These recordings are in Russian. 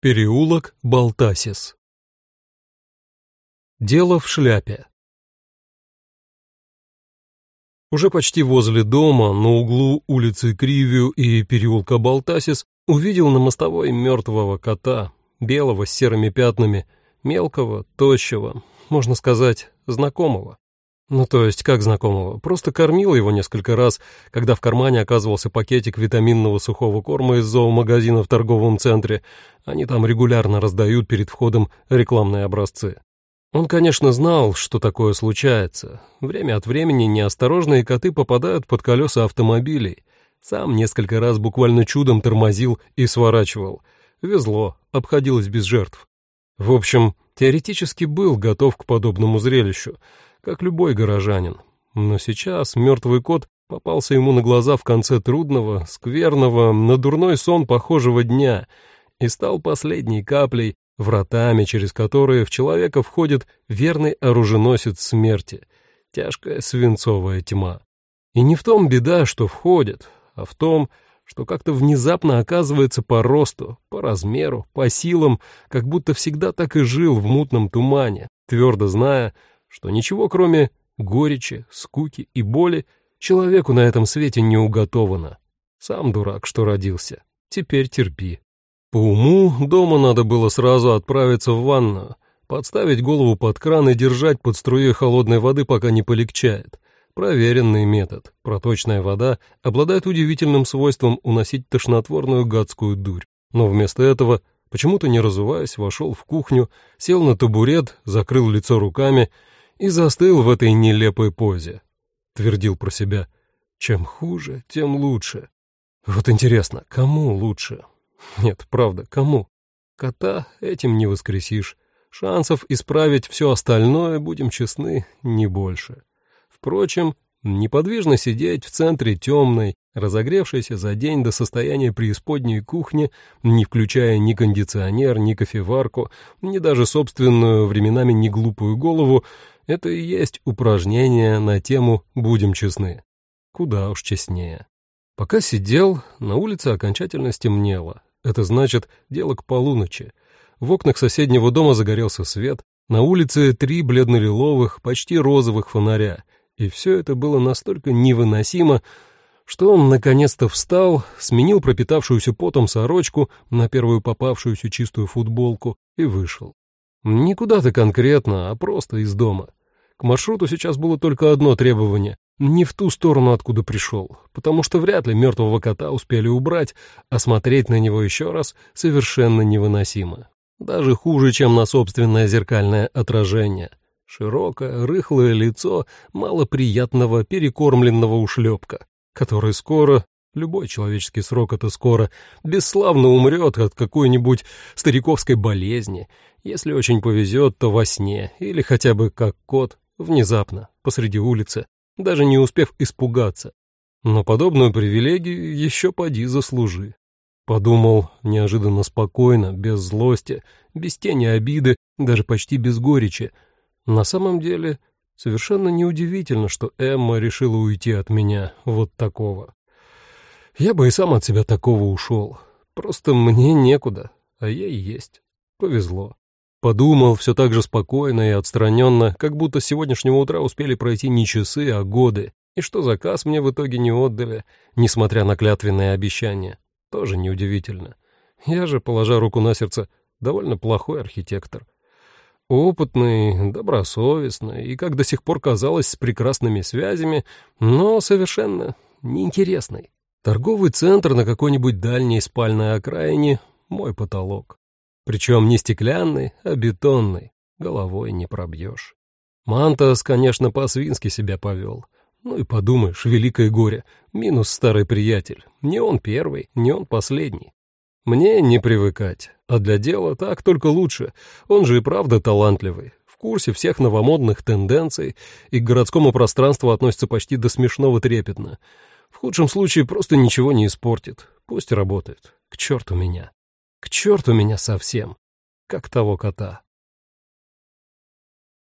Переулок Балтасис. Дело в шляпе. Уже почти возле дома, на углу улицы Кривию и переулка Балтасис, увидел на мостовой мертвого кота, белого с серыми пятнами, мелкого, тощего, можно сказать, знакомого. Ну, то есть, как знакомого, просто кормил его несколько раз, когда в кармане оказывался пакетик витаминного сухого корма из зоомагазина в торговом центре. Они там регулярно раздают перед входом рекламные образцы. Он, конечно, знал, что такое случается. Время от времени неосторожные коты попадают под колеса автомобилей. Сам несколько раз буквально чудом тормозил и сворачивал. Везло, обходилось без жертв. В общем, теоретически был готов к подобному зрелищу — как любой горожанин. Но сейчас мертвый кот попался ему на глаза в конце трудного, скверного, на дурной сон похожего дня и стал последней каплей, вратами, через которые в человека входит верный оруженосец смерти, тяжкая свинцовая тьма. И не в том беда, что входит, а в том, что как-то внезапно оказывается по росту, по размеру, по силам, как будто всегда так и жил в мутном тумане, твердо зная, что ничего кроме горечи, скуки и боли человеку на этом свете не уготовано. Сам дурак, что родился. Теперь терпи. По уму дома надо было сразу отправиться в ванную, подставить голову под кран и держать под струей холодной воды, пока не полегчает. Проверенный метод. Проточная вода обладает удивительным свойством уносить тошнотворную гадскую дурь. Но вместо этого, почему-то не разуваясь, вошел в кухню, сел на табурет, закрыл лицо руками и застыл в этой нелепой позе. Твердил про себя, чем хуже, тем лучше. Вот интересно, кому лучше? Нет, правда, кому? Кота этим не воскресишь. Шансов исправить все остальное, будем честны, не больше. Впрочем, неподвижно сидеть в центре темной, разогревшейся за день до состояния преисподней кухни, не включая ни кондиционер, ни кофеварку, ни даже собственную, временами неглупую голову, это и есть упражнение на тему «Будем честны». Куда уж честнее. Пока сидел, на улице окончательно стемнело. Это значит, дело к полуночи. В окнах соседнего дома загорелся свет, на улице три бледно-лиловых, почти розовых фонаря, и все это было настолько невыносимо, что он наконец-то встал, сменил пропитавшуюся потом сорочку на первую попавшуюся чистую футболку и вышел. Не куда-то конкретно, а просто из дома. К маршруту сейчас было только одно требование — не в ту сторону, откуда пришел, потому что вряд ли мертвого кота успели убрать, а смотреть на него еще раз совершенно невыносимо. Даже хуже, чем на собственное зеркальное отражение. Широкое, рыхлое лицо малоприятного перекормленного ушлепка, который скоро, любой человеческий срок это скоро, бесславно умрет от какой-нибудь стариковской болезни, если очень повезет, то во сне, или хотя бы как кот, внезапно, посреди улицы, даже не успев испугаться. Но подобную привилегию еще поди заслужи. Подумал неожиданно спокойно, без злости, без тени обиды, даже почти без горечи. На самом деле, совершенно неудивительно, что Эмма решила уйти от меня вот такого. Я бы и сам от себя такого ушел. Просто мне некуда, а ей есть. Повезло. Подумал все так же спокойно и отстраненно, как будто с сегодняшнего утра успели пройти не часы, а годы, и что заказ мне в итоге не отдали, несмотря на клятвенные обещания. Тоже неудивительно. Я же, положа руку на сердце, довольно плохой архитектор. Опытный, добросовестный и, как до сих пор казалось, с прекрасными связями, но совершенно неинтересный. Торговый центр на какой-нибудь дальней спальной окраине — мой потолок. Причем не стеклянный, а бетонный, головой не пробьешь. Мантас, конечно, по-свински себя повел. Ну и подумаешь, великое горе, минус старый приятель. Не он первый, не он последний. Мне не привыкать, а для дела так только лучше. Он же и правда талантливый, в курсе всех новомодных тенденций и к городскому пространству относится почти до смешного трепетно. В худшем случае просто ничего не испортит. Пусть работает. К черту меня. К черту меня совсем, как того кота.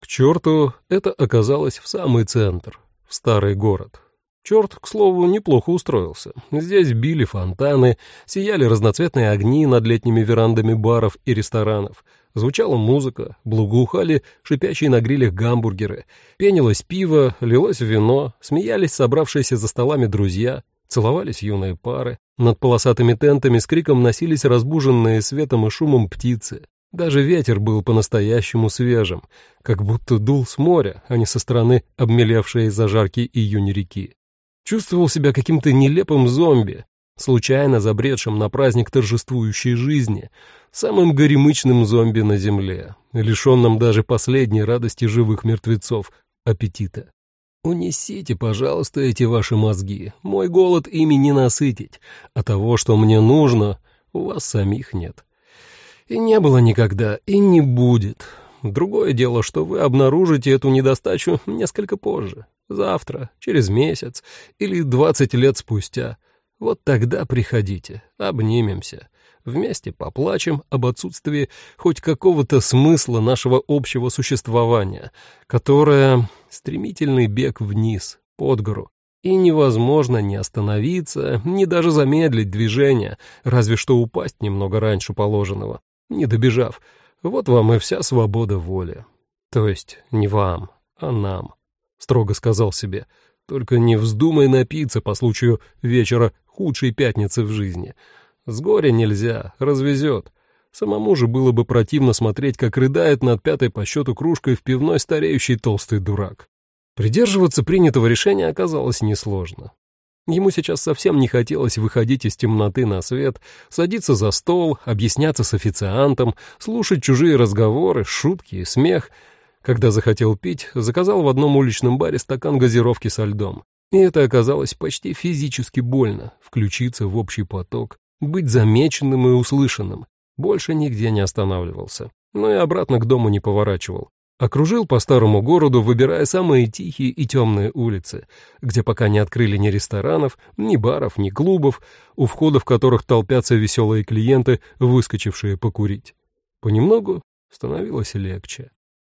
К черту это оказалось в самый центр, в старый город. Черт, к слову, неплохо устроился. Здесь били фонтаны, сияли разноцветные огни над летними верандами баров и ресторанов. Звучала музыка, благоухали шипящие на грилях гамбургеры, пенилось пиво, лилось вино, смеялись собравшиеся за столами друзья, целовались юные пары. Над полосатыми тентами с криком носились разбуженные светом и шумом птицы. Даже ветер был по-настоящему свежим, как будто дул с моря, а не со стороны обмелевшей из-за жаркий июнь реки. Чувствовал себя каким-то нелепым зомби, случайно забредшим на праздник торжествующей жизни, самым горемычным зомби на земле, лишенным даже последней радости живых мертвецов — аппетита. Унесите, пожалуйста, эти ваши мозги. Мой голод ими не насытить, а того, что мне нужно, у вас самих нет. И не было никогда, и не будет. Другое дело, что вы обнаружите эту недостачу несколько позже. Завтра, через месяц или двадцать лет спустя. Вот тогда приходите, обнимемся. Вместе поплачем об отсутствии хоть какого-то смысла нашего общего существования, которое — стремительный бег вниз, под гору, и невозможно ни остановиться, ни даже замедлить движение, разве что упасть немного раньше положенного, не добежав. Вот вам и вся свобода воли. То есть не вам, а нам строго сказал себе. Только не вздумай напиться по случаю вечера худшей пятницы в жизни. С горя нельзя, развезет. Самому же было бы противно смотреть, как рыдает над пятой по счету кружкой в пивной стареющий толстый дурак. Придерживаться принятого решения оказалось несложно. Ему сейчас совсем не хотелось выходить из темноты на свет, садиться за стол, объясняться с официантом, слушать чужие разговоры, шутки и смех — когда захотел пить, заказал в одном уличном баре стакан газировки со льдом. И это оказалось почти физически больно — включиться в общий поток, быть замеченным и услышанным. Больше нигде не останавливался, но и обратно к дому не поворачивал. Окружил по старому городу, выбирая самые тихие и темные улицы, где пока не открыли ни ресторанов, ни баров, ни клубов, у входов которых толпятся веселые клиенты, выскочившие покурить. Понемногу становилось легче.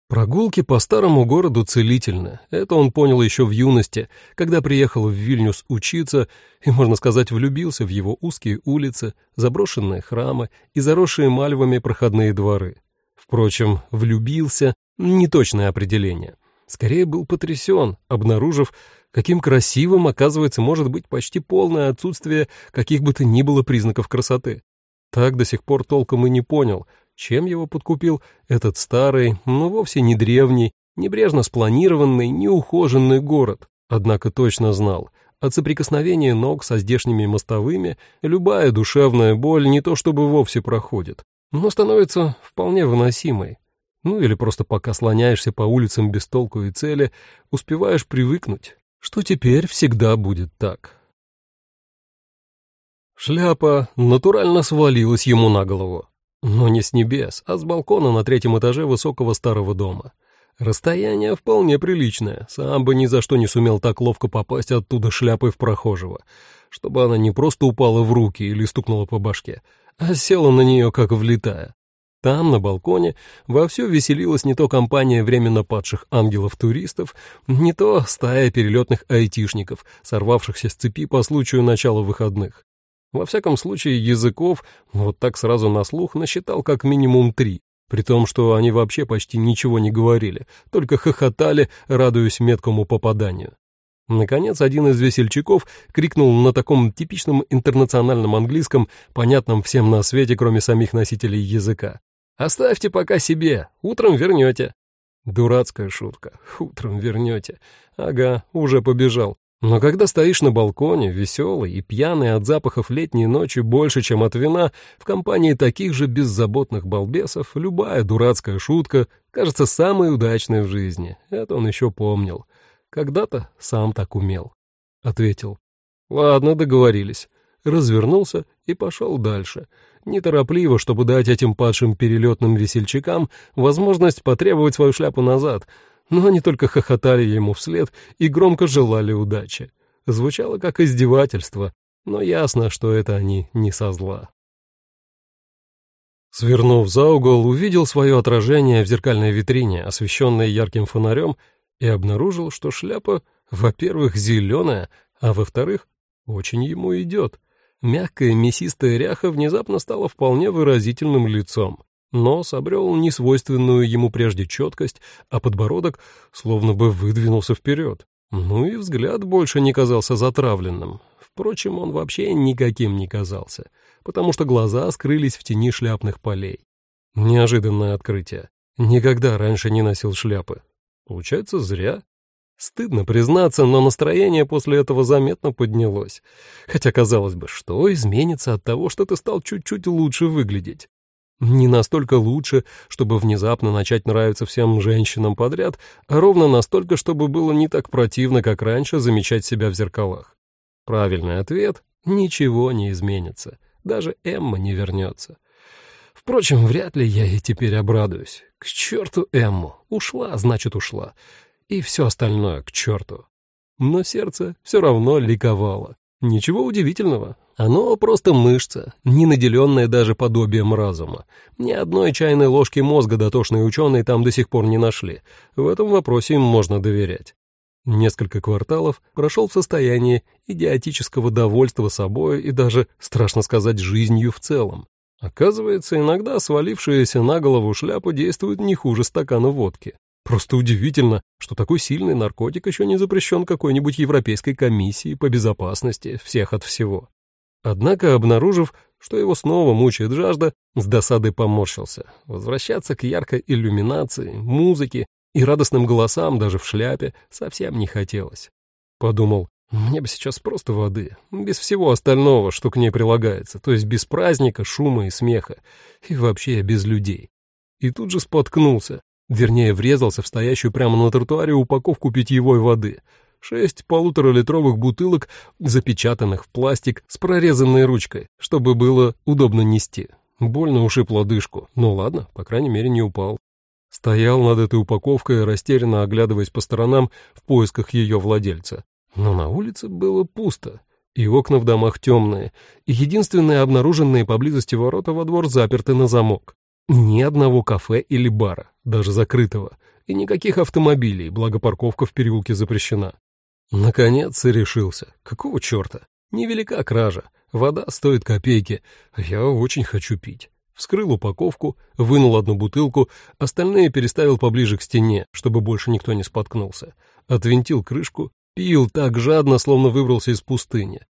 Прогулки по старому городу целительны. Это он понял еще в юности, когда приехал в Вильнюс учиться и, можно сказать, влюбился в его узкие улицы, заброшенные храмы и заросшие мальвами проходные дворы. Впрочем, влюбился — неточное определение. Скорее был потрясен, обнаружив, каким красивым, оказывается, может быть почти полное отсутствие каких бы то ни было признаков красоты. Так до сих пор толком и не понял, чем его подкупил этот старый, но вовсе не древний, небрежно спланированный, неухоженный город? Однако точно знал, от соприкосновения ног со здешними мостовыми любая душевная боль не то чтобы вовсе проходит, но становится вполне выносимой. Ну или просто пока слоняешься по улицам без толку и цели, успеваешь привыкнуть, что теперь всегда будет так. Шляпа натурально свалилась ему на голову. Но не с небес, а с балкона на третьем этаже высокого старого дома. Расстояние вполне приличное, сам бы ни за что не сумел так ловко попасть оттуда шляпой в прохожего, чтобы она не просто упала в руки или стукнула по башке, а села на нее как влетая. Там, на балконе, вовсю веселилась не то компания временно падших ангелов-туристов, не то стая перелетных айтишников, сорвавшихся с цепи по случаю начала выходных. Во всяком случае, языков, вот так сразу на слух, насчитал как минимум три, при том, что они вообще почти ничего не говорили, только хохотали, радуясь меткому попаданию. Наконец, один из весельчаков крикнул на таком типичном интернациональном английском, понятном всем на свете, кроме самих носителей языка. «Оставьте пока себе, утром вернете». Дурацкая шутка. «Утром вернете». Ага, уже побежал. Но когда стоишь на балконе, веселый и пьяный от запахов летней ночи больше, чем от вина, в компании таких же беззаботных балбесов, любая дурацкая шутка кажется самой удачной в жизни. Это он еще помнил. Когда-то сам так умел. Ответил. Ладно, договорились. Развернулся и пошел дальше. Неторопливо, чтобы дать этим падшим перелетным весельчакам возможность потребовать свою шляпу назад — но они только хохотали ему вслед и громко желали удачи. Звучало как издевательство, но ясно, что это они не со зла. Свернув за угол, увидел свое отражение в зеркальной витрине, освещенной ярким фонарем, и обнаружил, что шляпа, во-первых, зеленая, а во-вторых, очень ему идет. Мягкая мясистая ряха внезапно стала вполне выразительным лицом. Нос обрел несвойственную ему прежде четкость, а подбородок словно бы выдвинулся вперед. Ну и взгляд больше не казался затравленным. Впрочем, он вообще никаким не казался, потому что глаза скрылись в тени шляпных полей. Неожиданное открытие. Никогда раньше не носил шляпы. Получается, зря. Стыдно признаться, но настроение после этого заметно поднялось. Хотя, казалось бы, что изменится от того, что ты стал чуть-чуть лучше выглядеть? Не настолько лучше, чтобы внезапно начать нравиться всем женщинам подряд, а ровно настолько, чтобы было не так противно, как раньше, замечать себя в зеркалах. Правильный ответ — ничего не изменится. Даже Эмма не вернется. Впрочем, вряд ли я ей теперь обрадуюсь. К черту Эмму. Ушла, значит, ушла и все остальное к черту. Но сердце все равно ликовало. Ничего удивительного. Оно просто мышца, не наделенная даже подобием разума. Ни одной чайной ложки мозга дотошные ученые там до сих пор не нашли. В этом вопросе им можно доверять. Несколько кварталов прошел в состоянии идиотического довольства собой и даже, страшно сказать, жизнью в целом. Оказывается, иногда свалившаяся на голову шляпа действует не хуже стакана водки. Просто удивительно, что такой сильный наркотик еще не запрещен какой-нибудь Европейской комиссией по безопасности всех от всего. Однако, обнаружив, что его снова мучает жажда, с досадой поморщился. Возвращаться к яркой иллюминации, музыке и радостным голосам даже в шляпе совсем не хотелось. Подумал, мне бы сейчас просто воды, без всего остального, что к ней прилагается, то есть без праздника, шума и смеха, и вообще без людей. И тут же споткнулся, Вернее, врезался в стоящую прямо на тротуаре упаковку питьевой воды. Шесть полуторалитровых бутылок, запечатанных в пластик с прорезанной ручкой, чтобы было удобно нести. Больно ушиб лодыжку. Ну ладно, по крайней мере, не упал. Стоял над этой упаковкой, растерянно оглядываясь по сторонам в поисках ее владельца. Но на улице было пусто, и окна в домах темные, и единственные обнаруженные поблизости ворота во двор заперты на замок. Ни одного кафе или бара, даже закрытого, и никаких автомобилей, благо парковка в переулке запрещена. Наконец решился. Какого черта? Невелика кража. Вода стоит копейки. Я очень хочу пить. Вскрыл упаковку, вынул одну бутылку, остальные переставил поближе к стене, чтобы больше никто не споткнулся. Отвинтил крышку, пил так жадно, словно выбрался из пустыни.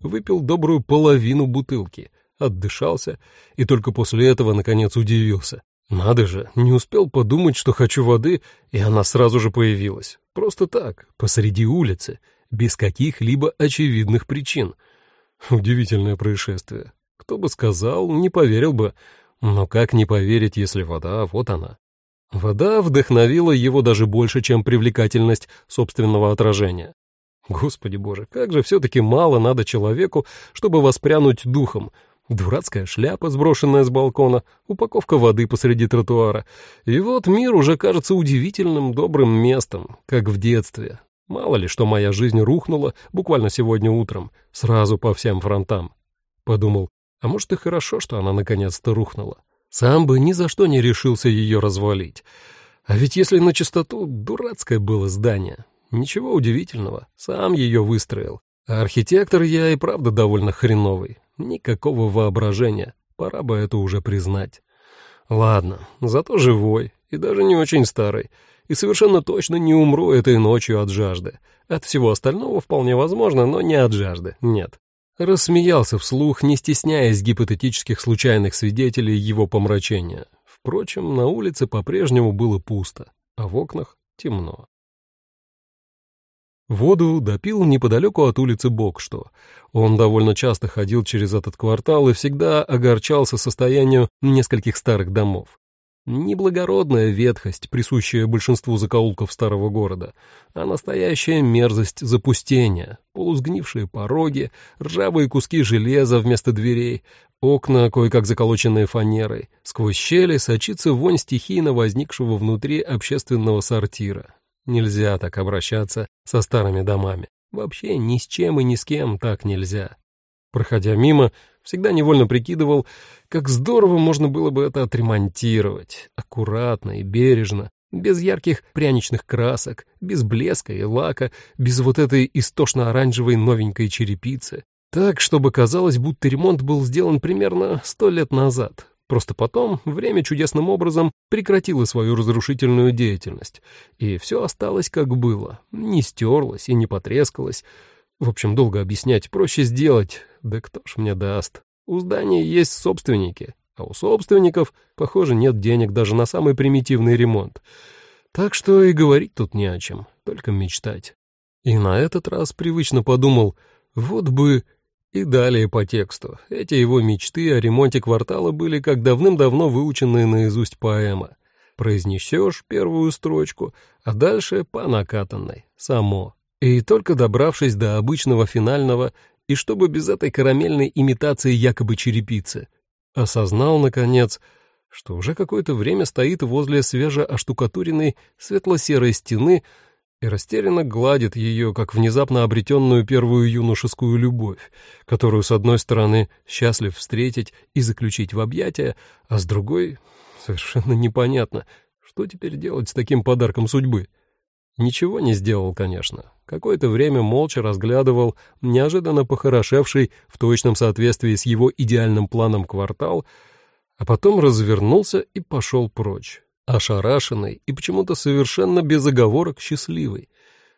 Выпил добрую половину бутылки, отдышался и только после этого, наконец, удивился. Надо же, не успел подумать, что хочу воды, и она сразу же появилась. Просто так, посреди улицы, без каких-либо очевидных причин. Удивительное происшествие. Кто бы сказал, не поверил бы. Но как не поверить, если вода, вот она. Вода вдохновила его даже больше, чем привлекательность собственного отражения. Господи боже, как же все-таки мало надо человеку, чтобы воспрянуть духом, Дурацкая шляпа, сброшенная с балкона, упаковка воды посреди тротуара. И вот мир уже кажется удивительным добрым местом, как в детстве. Мало ли, что моя жизнь рухнула буквально сегодня утром, сразу по всем фронтам. Подумал, а может и хорошо, что она наконец-то рухнула. Сам бы ни за что не решился ее развалить. А ведь если на чистоту, дурацкое было здание. Ничего удивительного, сам ее выстроил. А архитектор я и правда довольно хреновый. Никакого воображения, пора бы это уже признать. Ладно, зато живой, и даже не очень старый, и совершенно точно не умру этой ночью от жажды. От всего остального вполне возможно, но не от жажды, нет. Рассмеялся вслух, не стесняясь гипотетических случайных свидетелей его помрачения. Впрочем, на улице по-прежнему было пусто, а в окнах темно. Воду допил неподалеку от улицы Бокшту. Он довольно часто ходил через этот квартал и всегда огорчался состоянию нескольких старых домов. Неблагородная ветхость, присущая большинству закоулков старого города, а настоящая мерзость запустения, полусгнившие пороги, ржавые куски железа вместо дверей, окна, кое-как заколоченные фанерой, сквозь щели сочится вонь стихийно возникшего внутри общественного сортира, Нельзя так обращаться со старыми домами. Вообще ни с чем и ни с кем так нельзя. Проходя мимо, всегда невольно прикидывал, как здорово можно было бы это отремонтировать, аккуратно и бережно, без ярких пряничных красок, без блеска и лака, без вот этой истошно-оранжевой новенькой черепицы. Так, чтобы казалось, будто ремонт был сделан примерно сто лет назад. Просто потом время чудесным образом прекратило свою разрушительную деятельность, и все осталось как было, не стерлось и не потрескалось. В общем, долго объяснять, проще сделать, да кто ж мне даст. У здания есть собственники, а у собственников, похоже, нет денег даже на самый примитивный ремонт. Так что и говорить тут не о чем, только мечтать. И на этот раз привычно подумал, вот бы... И далее по тексту. Эти его мечты о ремонте квартала были как давным-давно выученные наизусть поэма. Произнесешь первую строчку, а дальше по накатанной, само. И только добравшись до обычного финального, и чтобы без этой карамельной имитации якобы черепицы, Осознал, наконец, что уже какое-то время стоит возле свежеоштукатуренной светло-серой стены и растерянно гладит ее, как внезапно обретенную первую юношескую любовь, которую, с одной стороны, счастлив встретить и заключить в объятия, а с другой — совершенно непонятно, что теперь делать с таким подарком судьбы. Ничего не сделал, конечно. Какое-то время молча разглядывал неожиданно похорошевший в точном соответствии с его идеальным планом квартал, а потом развернулся и пошел прочь, ошарашенный и почему-то совершенно без оговорок счастливый.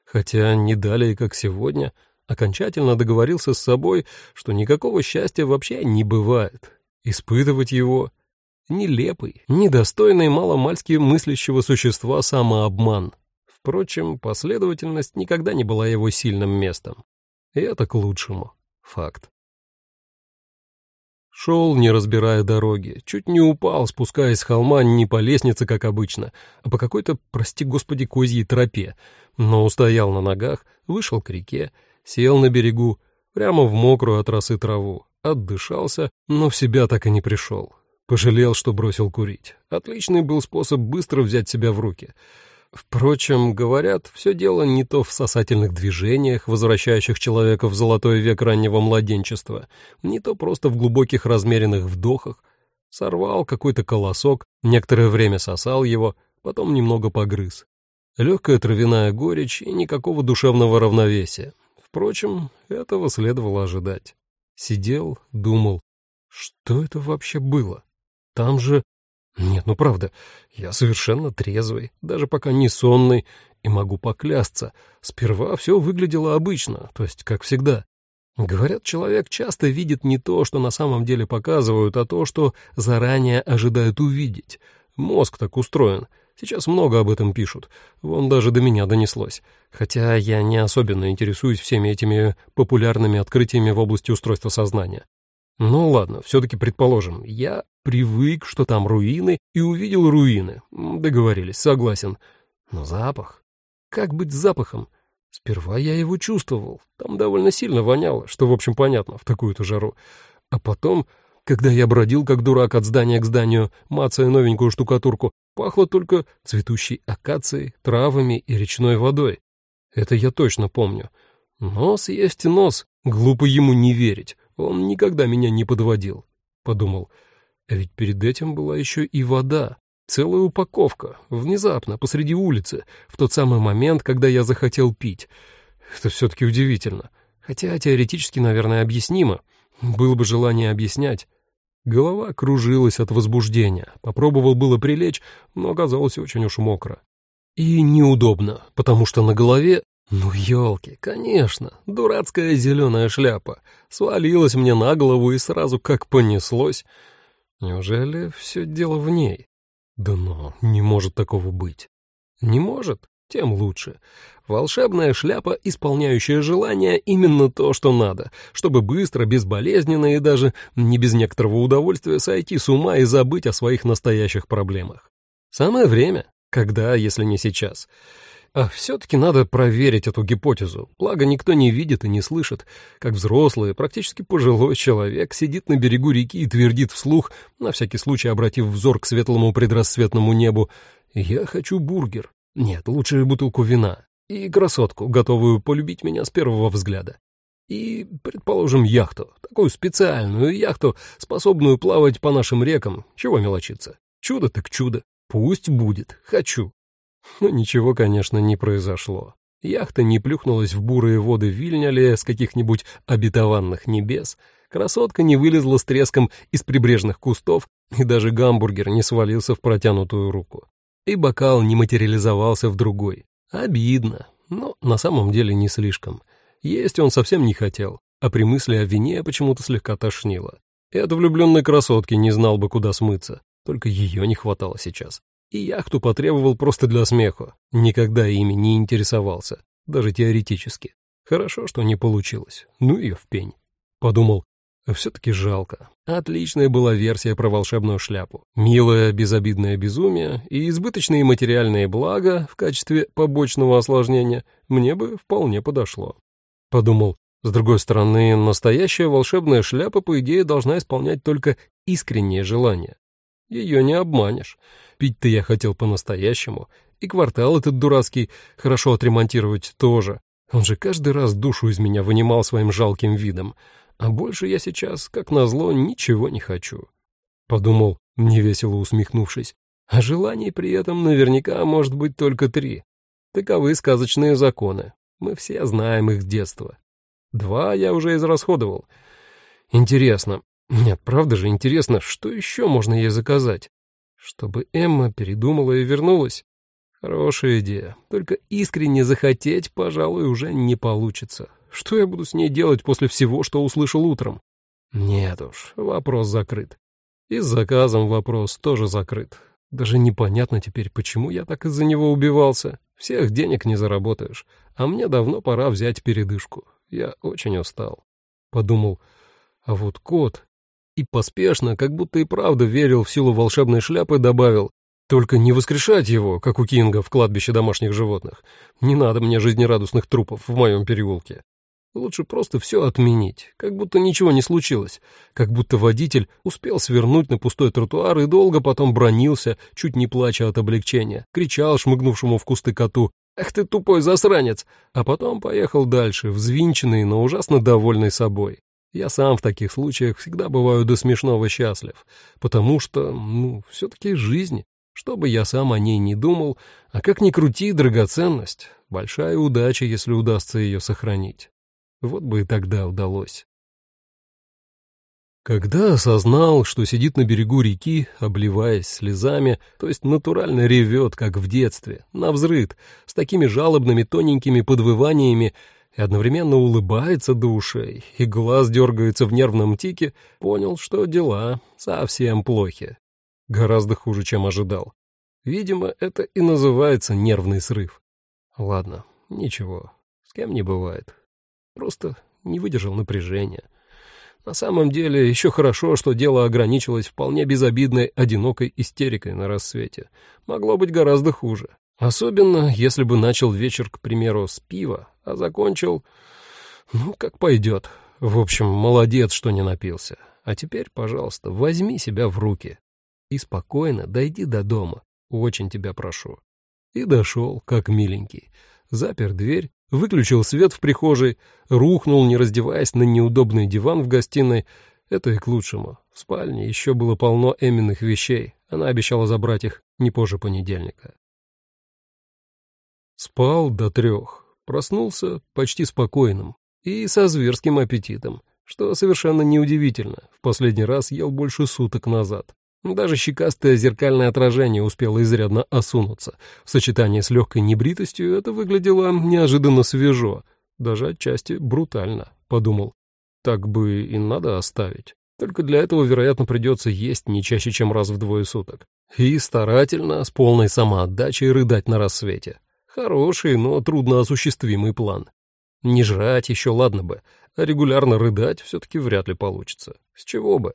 Хотя не далее, как сегодня, окончательно договорился с собой, что никакого счастья вообще не бывает. Испытывать его — нелепый, недостойный маломальски мыслящего существа самообман. Впрочем, последовательность никогда не была его сильным местом. И это к лучшему. Факт. Шел, не разбирая дороги, чуть не упал, спускаясь с холма не по лестнице, как обычно, а по какой-то, прости господи, козьей тропе, но устоял на ногах, вышел к реке, сел на берегу, прямо в мокрую от росы траву, отдышался, но в себя так и не пришел. Пожалел, что бросил курить. Отличный был способ быстро взять себя в руки — Впрочем, говорят, все дело не то в сосательных движениях, возвращающих человека в золотой век раннего младенчества, не то просто в глубоких размеренных вдохах. Сорвал какой-то колосок, некоторое время сосал его, потом немного погрыз. Легкая травяная горечь и никакого душевного равновесия. Впрочем, этого следовало ожидать. Сидел, думал, что это вообще было? Там же нет, ну правда, я совершенно трезвый, даже пока не сонный, и могу поклясться. Сперва все выглядело обычно, то есть как всегда. Говорят, человек часто видит не то, что на самом деле показывают, а то, что заранее ожидают увидеть. Мозг так устроен. Сейчас много об этом пишут. Вон даже до меня донеслось. Хотя я не особенно интересуюсь всеми этими популярными открытиями в области устройства сознания. Ну ладно, все-таки предположим, я привык, что там руины, и увидел руины. Договорились, согласен. Но запах? Как быть с запахом? Сперва я его чувствовал. Там довольно сильно воняло, что, в общем, понятно, в такую-то жару. А потом, когда я бродил как дурак от здания к зданию, мацая новенькую штукатурку, пахло только цветущей акацией, травами и речной водой. Это я точно помню. Нос есть нос, глупо ему не верить. Он никогда меня не подводил, — подумал. А ведь перед этим была еще и вода. Целая упаковка, внезапно, посреди улицы, в тот самый момент, когда я захотел пить. Это все-таки удивительно. Хотя теоретически, наверное, объяснимо. Было бы желание объяснять. Голова кружилась от возбуждения. Попробовал было прилечь, но оказалось очень уж мокро. И неудобно, потому что на голове ну, елки, конечно, дурацкая зеленая шляпа. Свалилась мне на голову и сразу как понеслось. Неужели все дело в ней? Да но, не может такого быть. Не может? Тем лучше. Волшебная шляпа, исполняющая желания, именно то, что надо, чтобы быстро, безболезненно и даже не без некоторого удовольствия сойти с ума и забыть о своих настоящих проблемах. Самое время. Когда, если не сейчас? А все-таки надо проверить эту гипотезу, благо никто не видит и не слышит, как взрослый, практически пожилой человек сидит на берегу реки и твердит вслух, на всякий случай обратив взор к светлому предрассветному небу, «Я хочу бургер. Нет, лучше бутылку вина. И красотку, готовую полюбить меня с первого взгляда. И, предположим, яхту, такую специальную яхту, способную плавать по нашим рекам. Чего мелочиться? Чудо так чудо. Пусть будет. Хочу. Но ничего, конечно, не произошло. Яхта не плюхнулась в бурые воды Вильняли с каких-нибудь обетованных небес, красотка не вылезла с треском из прибрежных кустов, и даже гамбургер не свалился в протянутую руку. И бокал не материализовался в другой. Обидно, но на самом деле не слишком. Есть он совсем не хотел, а при мысли о вине почему-то слегка тошнило. И от влюбленной красотки не знал бы, куда смыться, только ее не хватало сейчас и яхту потребовал просто для смеху. Никогда ими не интересовался, даже теоретически. Хорошо, что не получилось. Ну ее в пень. Подумал, все-таки жалко. Отличная была версия про волшебную шляпу. Милое безобидное безумие и избыточные материальные блага в качестве побочного осложнения мне бы вполне подошло. Подумал, с другой стороны, настоящая волшебная шляпа, по идее, должна исполнять только искреннее желание. Ее не обманешь. Пить-то я хотел по-настоящему. И квартал этот дурацкий хорошо отремонтировать тоже. Он же каждый раз душу из меня вынимал своим жалким видом. А больше я сейчас, как назло, ничего не хочу. Подумал, невесело усмехнувшись. А желаний при этом наверняка может быть только три. Таковы сказочные законы. Мы все знаем их с детства. Два я уже израсходовал. Интересно, нет, правда же интересно, что еще можно ей заказать? Чтобы Эмма передумала и вернулась? Хорошая идея. Только искренне захотеть, пожалуй, уже не получится. Что я буду с ней делать после всего, что услышал утром? Нет уж, вопрос закрыт. И с заказом вопрос тоже закрыт. Даже непонятно теперь, почему я так из-за него убивался. Всех денег не заработаешь. А мне давно пора взять передышку. Я очень устал. Подумал, а вот кот и поспешно, как будто и правда верил в силу волшебной шляпы, добавил «Только не воскрешать его, как у Кинга в кладбище домашних животных. Не надо мне жизнерадостных трупов в моем переулке. Лучше просто все отменить, как будто ничего не случилось, как будто водитель успел свернуть на пустой тротуар и долго потом бронился, чуть не плача от облегчения, кричал шмыгнувшему в кусты коту «Ах ты тупой засранец!» а потом поехал дальше, взвинченный, но ужасно довольный собой. Я сам в таких случаях всегда бываю до смешного счастлив, потому что, ну, все-таки жизнь. Что бы я сам о ней не думал, а как ни крути, драгоценность. Большая удача, если удастся ее сохранить. Вот бы и тогда удалось. Когда осознал, что сидит на берегу реки, обливаясь слезами, то есть натурально ревет, как в детстве, навзрыд, с такими жалобными тоненькими подвываниями, и одновременно улыбается до ушей, и глаз дергается в нервном тике, понял, что дела совсем плохи. Гораздо хуже, чем ожидал. Видимо, это и называется нервный срыв. Ладно, ничего, с кем не бывает. Просто не выдержал напряжения. На самом деле, еще хорошо, что дело ограничилось вполне безобидной, одинокой истерикой на рассвете. Могло быть гораздо хуже. Особенно, если бы начал вечер, к примеру, с пива, а закончил... Ну, как пойдет. В общем, молодец, что не напился. А теперь, пожалуйста, возьми себя в руки и спокойно дойди до дома. Очень тебя прошу. И дошел, как миленький. Запер дверь, выключил свет в прихожей, рухнул, не раздеваясь, на неудобный диван в гостиной. Это и к лучшему. В спальне еще было полно Эминых вещей. Она обещала забрать их не позже понедельника. Спал до трех, проснулся почти спокойным и со зверским аппетитом, что совершенно неудивительно, в последний раз ел больше суток назад. Даже щекастое зеркальное отражение успело изрядно осунуться. В сочетании с легкой небритостью это выглядело неожиданно свежо, даже отчасти брутально, подумал. Так бы и надо оставить. Только для этого, вероятно, придется есть не чаще, чем раз в двое суток. И старательно, с полной самоотдачей рыдать на рассвете. Хороший, но трудноосуществимый план. Не жрать еще ладно бы, а регулярно рыдать все-таки вряд ли получится. С чего бы?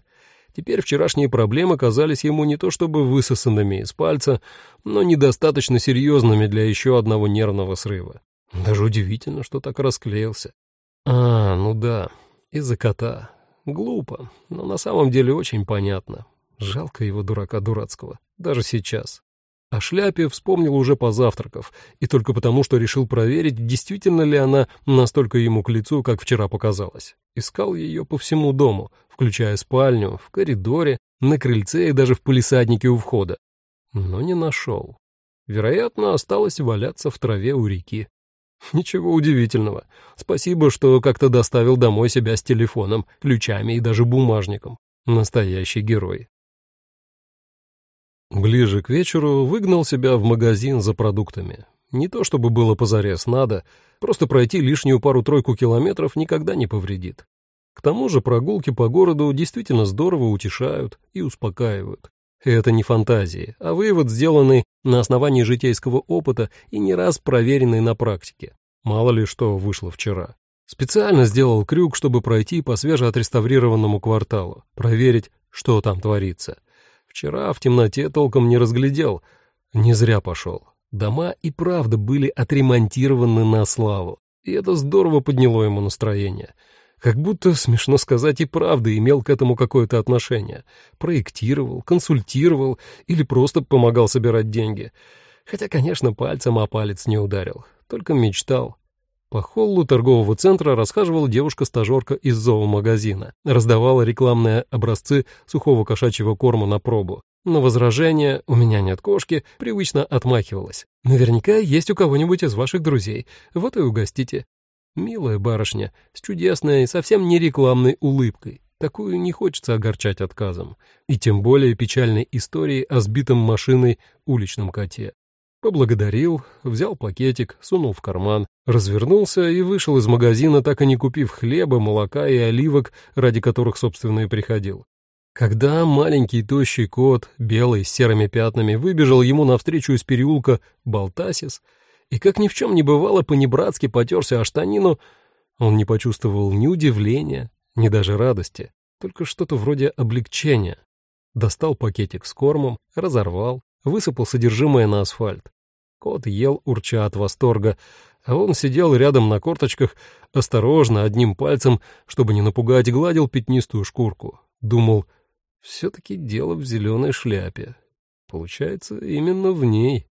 Теперь вчерашние проблемы казались ему не то чтобы высосанными из пальца, но недостаточно серьезными для еще одного нервного срыва. Даже удивительно, что так расклеился. А, ну да, из-за кота. Глупо, но на самом деле очень понятно. Жалко его дурака дурацкого, даже сейчас. О шляпе вспомнил уже позавтракав, и только потому, что решил проверить, действительно ли она настолько ему к лицу, как вчера показалось. Искал ее по всему дому, включая спальню, в коридоре, на крыльце и даже в полисаднике у входа. Но не нашел. Вероятно, осталась валяться в траве у реки. Ничего удивительного. Спасибо, что как-то доставил домой себя с телефоном, ключами и даже бумажником. Настоящий герой. Ближе к вечеру выгнал себя в магазин за продуктами. Не то чтобы было позарез надо, просто пройти лишнюю пару-тройку километров никогда не повредит. К тому же прогулки по городу действительно здорово утешают и успокаивают. Это не фантазии, а вывод, сделанный на основании житейского опыта и не раз проверенный на практике. Мало ли что вышло вчера. Специально сделал крюк, чтобы пройти по свежеотреставрированному кварталу, проверить, что там творится. Вчера в темноте толком не разглядел, не зря пошел. Дома и правда были отремонтированы на славу, и это здорово подняло ему настроение. Как будто, смешно сказать, и правда имел к этому какое-то отношение. Проектировал, консультировал или просто помогал собирать деньги. Хотя, конечно, пальцем о палец не ударил, только мечтал. По холлу торгового центра расхаживала девушка-стажерка из зоомагазина, раздавала рекламные образцы сухого кошачьего корма на пробу. На возражение «у меня нет кошки» привычно отмахивалась. «Наверняка есть у кого-нибудь из ваших друзей, вот и угостите». Милая барышня, с чудесной, совсем не рекламной улыбкой. Такую не хочется огорчать отказом. И тем более печальной историей о сбитом машиной уличном коте. Поблагодарил, взял пакетик, сунул в карман, развернулся и вышел из магазина, так и не купив хлеба, молока и оливок, ради которых, собственно, и приходил. Когда маленький тощий кот, белый, с серыми пятнами, выбежал ему навстречу из переулка Балтасис, и, как ни в чем не бывало, понебратски потерся о штанину, он не почувствовал ни удивления, ни даже радости, только что-то вроде облегчения. Достал пакетик с кормом, разорвал, высыпал содержимое на асфальт. Кот ел, урча от восторга, а он сидел рядом на корточках, осторожно, одним пальцем, чтобы не напугать, гладил пятнистую шкурку. Думал, все-таки дело в зеленой шляпе. Получается, именно в ней.